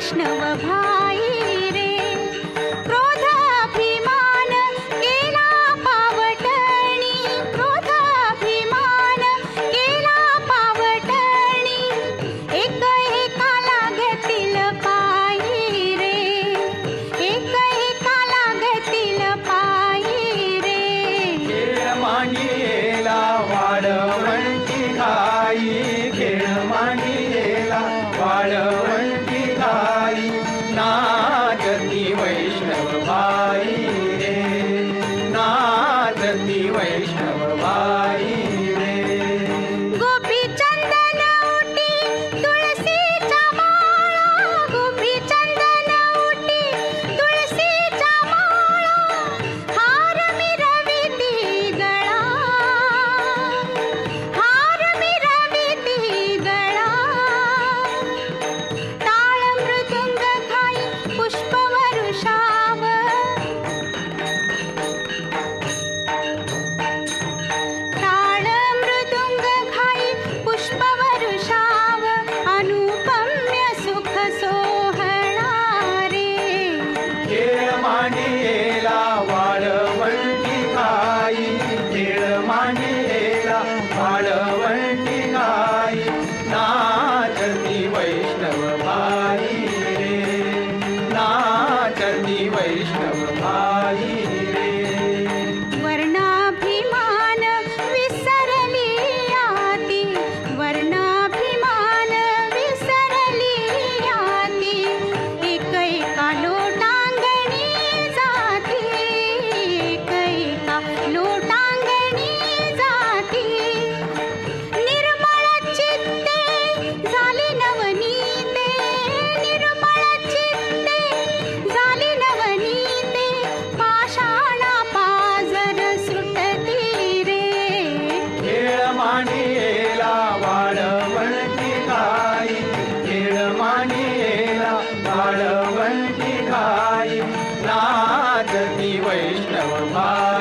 नाचती país, cara. Hare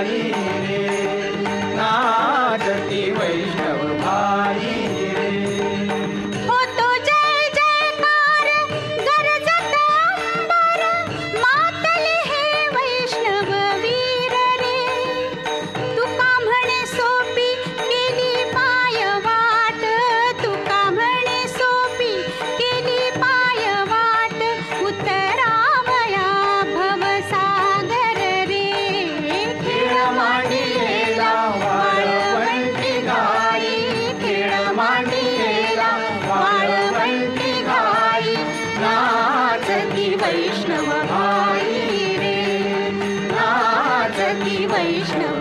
रे वैष्णव रे नाचती वैष्णव